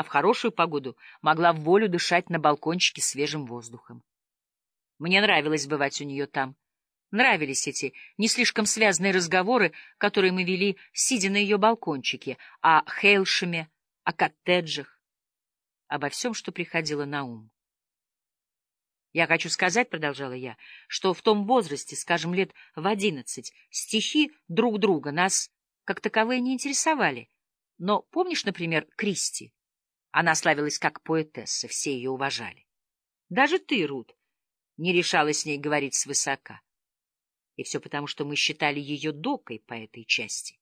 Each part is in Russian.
а в хорошую погоду могла в волю дышать на балкончике свежим воздухом. Мне нравилось бывать у нее там. Нравились эти не слишком связанные разговоры, которые мы вели, сидя на ее балкончике, о Хейлшеме, о коттеджах, обо всем, что приходило на ум. Я хочу сказать, — продолжала я, — что в том возрасте, скажем, лет в одиннадцать, стихи друг друга нас как таковые не интересовали. Но помнишь, например, Кристи? Она славилась как поэтесса, все ее уважали. Даже ты, Рут, не решалась с ней говорить свысока. И все потому, что мы считали ее докой по этой части.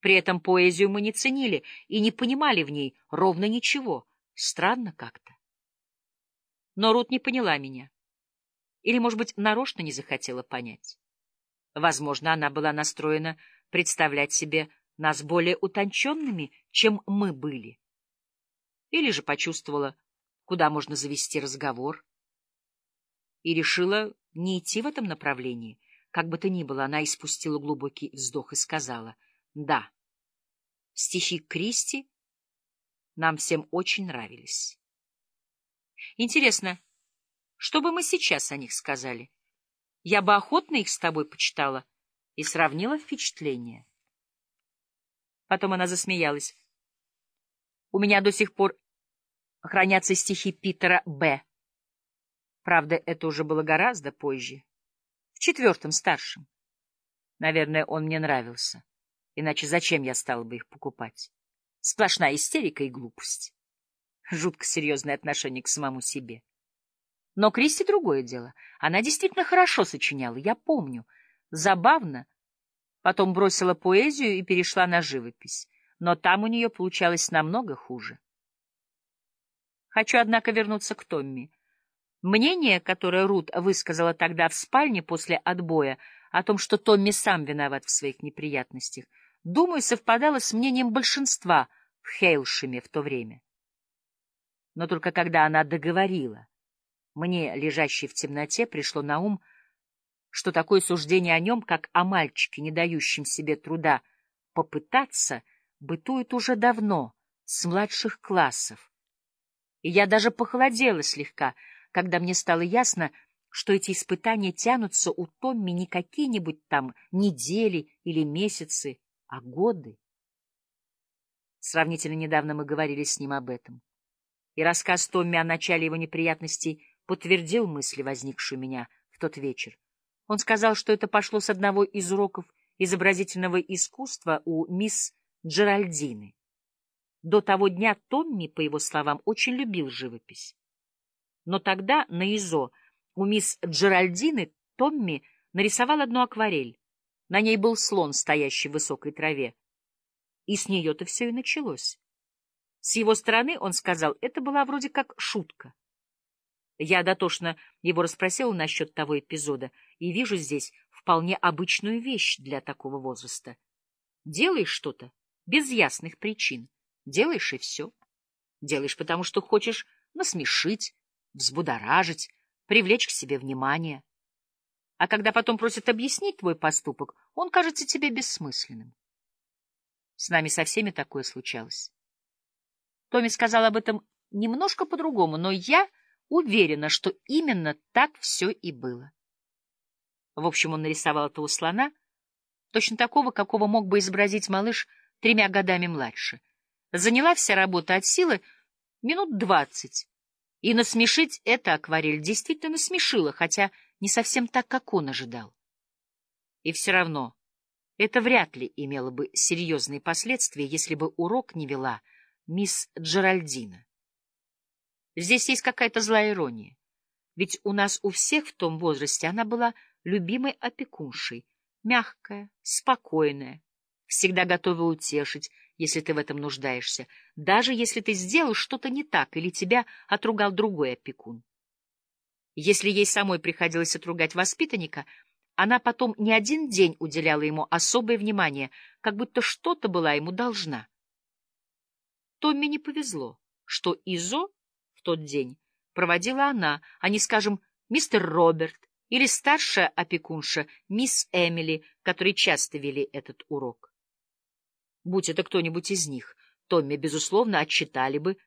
При этом поэзию мы не ценили и не понимали в ней ровно ничего. Странно как-то. Но Рут не поняла меня. Или, может быть, нарочно не захотела понять. Возможно, она была настроена представлять себе нас более утонченными, чем мы были. Или же почувствовала, куда можно завести разговор. И решила не идти в этом направлении. Как бы то ни было, она испустила глубокий вздох и сказала, «Да, стихи Кристи нам всем очень нравились». Интересно, что бы мы сейчас о них сказали? Я бы охотно их с тобой почитала и сравнила впечатления. Потом она засмеялась. У меня до сих пор хранятся стихи Питера Б. Правда, это уже было гораздо позже. В четвертом старшем. Наверное, он мне нравился. Иначе зачем я стала бы их покупать? Сплошная истерика и глупость. Жутко серьезное отношение к самому себе. Но Кристи другое дело. Она действительно хорошо сочиняла, я помню. Забавно. Потом бросила поэзию и перешла на живопись. Но там у нее получалось намного хуже. Хочу, однако, вернуться к Томми. Мнение, которое Рут высказала тогда в спальне после отбоя о том, что Томми сам виноват в своих неприятностях, думаю, совпадало с мнением большинства в Хейлшеме в то время но только когда она договорила, мне, лежащей в темноте, пришло на ум, что такое суждение о нем, как о мальчике, не дающем себе труда попытаться, бытует уже давно, с младших классов. И я даже похолодела слегка, когда мне стало ясно, что эти испытания тянутся у Томми не какие-нибудь там недели или месяцы, а годы. Сравнительно недавно мы говорили с ним об этом и рассказ Томми о начале его неприятностей подтвердил мысли, возникшие у меня в тот вечер. Он сказал, что это пошло с одного из уроков изобразительного искусства у мисс Джеральдины. До того дня Томми, по его словам, очень любил живопись. Но тогда на ИЗО у мисс Джеральдины Томми нарисовал одну акварель. На ней был слон, стоящий в высокой траве. И с нее-то все и началось. С его стороны, он сказал, это была вроде как шутка. Я дотошно его расспросила насчет того эпизода и вижу здесь вполне обычную вещь для такого возраста. Делаешь что-то без ясных причин. Делаешь и все. Делаешь потому, что хочешь насмешить, взбудоражить, привлечь к себе внимание. А когда потом просят объяснить твой поступок, он кажется тебе бессмысленным. С нами со всеми такое случалось. Томми сказал об этом немножко по-другому, но я уверена, что именно так все и было. В общем, он нарисовал этого слона, точно такого, какого мог бы изобразить малыш тремя годами младше. Заняла вся работа от силы минут двадцать, и насмешить эта акварель действительно насмешила, хотя не совсем так, как он ожидал. И все равно это вряд ли имело бы серьезные последствия, если бы урок не вела — мисс Джеральдина. Здесь есть какая-то злая ирония. Ведь у нас у всех в том возрасте она была любимой опекуншей, мягкая, спокойная, всегда готова утешить, если ты в этом нуждаешься, даже если ты сделал что-то не так или тебя отругал другой опекун. Если ей самой приходилось отругать воспитанника, она потом не один день уделяла ему особое внимание, как будто что-то была ему должна. Томми не повезло, что ИЗО в тот день проводила она, а не, скажем, мистер Роберт или старшая опекунша мисс Эмили, которые часто вели этот урок. Будь это кто-нибудь из них, Томми, безусловно, отчитали бы